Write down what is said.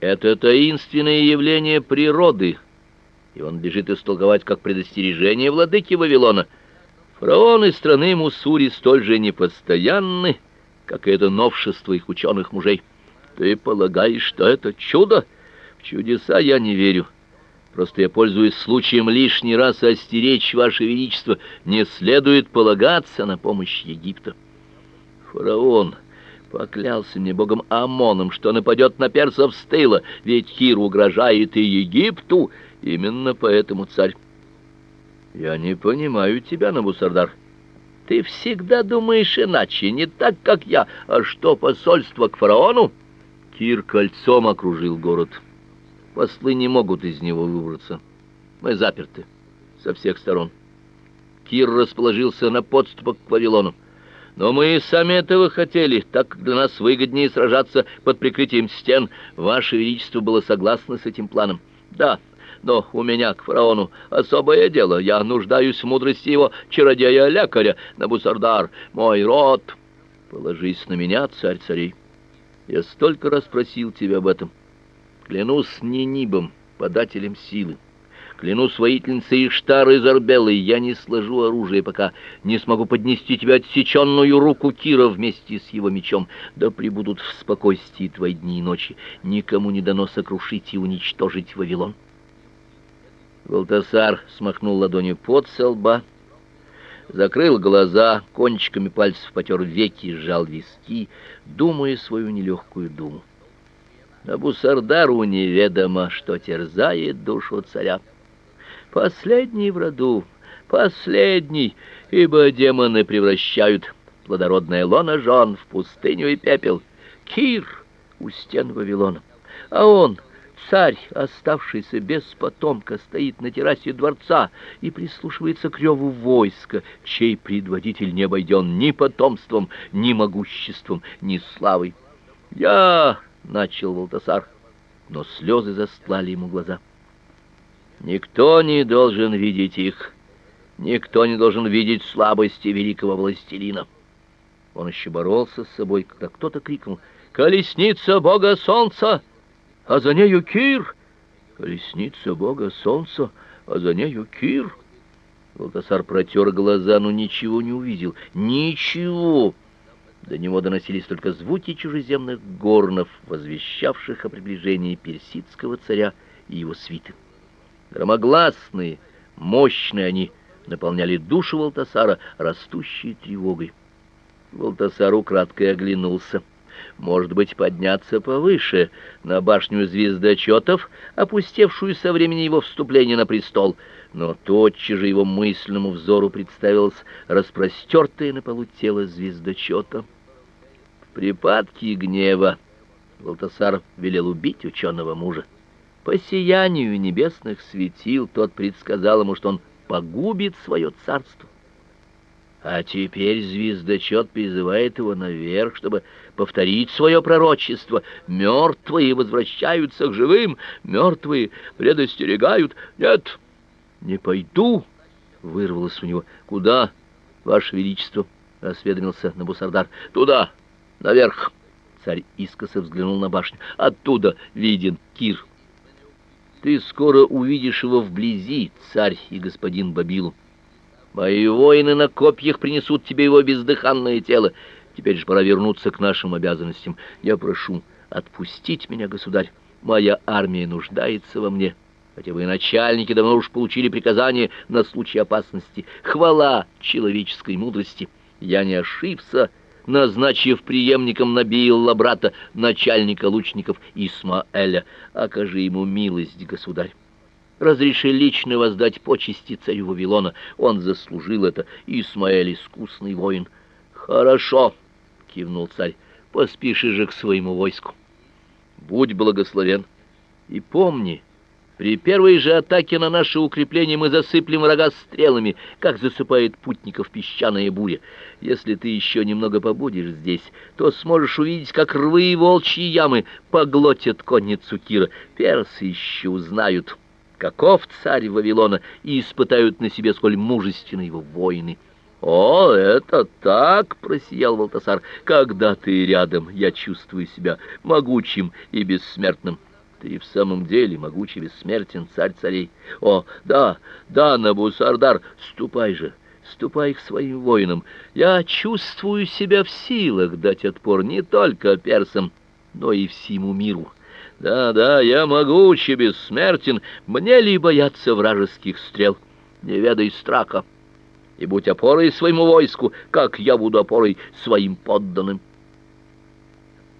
Это таинственное явление природы, и он лежит истолковать как предостережение владыки Вавилона. Фараоны страны Муссури столь же непостоянны, как и это новшество их ученых мужей. Ты полагаешь, что это чудо? В чудеса я не верю. Просто я пользуюсь случаем лишний раз остеречь ваше величество, не следует полагаться на помощь Египта. Фараон поклялся мне богом Амоном, что нападет на персов с тыла, ведь Хир угрожает и Египту, именно поэтому царь. Я не понимаю тебя, Набусардар. Ты всегда думаешь иначе, не так, как я. А что посольство к фараону? Кир кольцом окружил город. Послы не могут из него выбраться. Мы заперты со всех сторон. Кир расположился на подступах к Вавилону. Но мы и сами этого хотели, так как для нас выгоднее сражаться под прикрытием стен. Ваше величество было согласно с этим планом. Да, но у меня к фараону особое дело. Я нуждаюсь в мудрости его чародея-лекаря, Набусардар, мой род. Положись на меня, царь царей. Я столько раз просил тебя об этом. Клянусь Нинибом, подателем силы. Клянусь воительницей Иштары Зарбелой, я не сложу оружие, пока не смогу поднести тебе отсеченную руку Кира вместе с его мечом. Да пребудут в спокойствии твои дни и ночи. Никому не дано сокрушить и уничтожить Вавилон. Валтасар смахнул ладонью под со лба, закрыл глаза, кончиками пальцев потер веки, сжал виски, думая свою нелегкую думу. Набусардару неведомо, что терзает душу царя. Последний в роду, последний, ибо демоны превращают плодородное лоно жен в пустыню и пепел. Кир у стен Вавилона, а он, царь, оставшийся без потомка, стоит на террасе дворца и прислушивается к реву войска, чей предводитель не обойден ни потомством, ни могуществом, ни славой. Я начал Волтасар, но слезы застлали ему глаза. Никто не должен видеть их. Никто не должен видеть слабости великого властелина. Он еще боролся с собой, когда кто-то крикнул: "Колесница бога солнца, а за нею Кир! Колесница бога солнца, а за нею Кир!" Волтасар протер глаза, но ничего не увидел. Ничего. До него доносились только звуки чужеземных горнов, возвещавших о приближении персидского царя и его свиты. Громогласные, мощные они наполняли душу Валтасара растущей тревогой. Валтасар украдкой оглянулся. Может быть, подняться повыше, на башню звездочетов, опустевшую со времени его вступления на престол, но тотчас же его мысленному взору представилось распростертое на полу тело звездочета припадке гнева Валтасар велел убить ученого мужа. По сиянию небесных светил тот предсказал ему, что он погубит свое царство. А теперь звездочет призывает его наверх, чтобы повторить свое пророчество. Мертвые возвращаются к живым, мертвые предостерегают. Нет, не пойду, вырвалось у него. Куда, ваше величество? осведомился Набусардар. Туда, наверх. Царь искоса взглянул на башню. Оттуда виден Кир. Ты скоро увидишь его вблизи, царь и господин Бабилу. Мои воины на копьях принесут тебе его бездыханное тело. Теперь же пора вернуться к нашим обязанностям. Я прошу отпустить меня, государь. Моя армия нуждается во мне. Хотя бы и начальники давно уж получили приказание на случай опасности. Хвала человеческой мудрости. Я не ошибся, назначив преемником Набиилла брата, начальника лучников Исмаэля. Окажи ему милость, государь. Разреши лично воздать почести царю Вавилона. Он заслужил это. Исмаэль искусный воин. Хорошо, кивнул царь. Поспеши же к своему войску. Будь благословен. И помни, при первой же атаке на наши укрепления мы засыплем врага стрелами, как засыпает путников песчаная буря. Если ты еще немного побудешь здесь, то сможешь увидеть, как рвы и волчьи ямы поглотят конницу Кира. Персы еще узнают, каков царь Вавилона, и испытают на себе, сколь мужественны его воины. «О, это так!» — просиял Валтасар. «Когда ты рядом, я чувствую себя могучим и бессмертным». Ты в самом деле могучий бессмертен, царь царей. О, да, да, Набусардар, ступай же, ступай к своим воинам. Я чувствую себя в силах дать отпор не только персам, но и всему миру. Да, да, я могучий бессмертен, мне ли бояться вражеских стрел? Не ведай страха, и будь опорой своему войску, как я буду опорой своим подданным.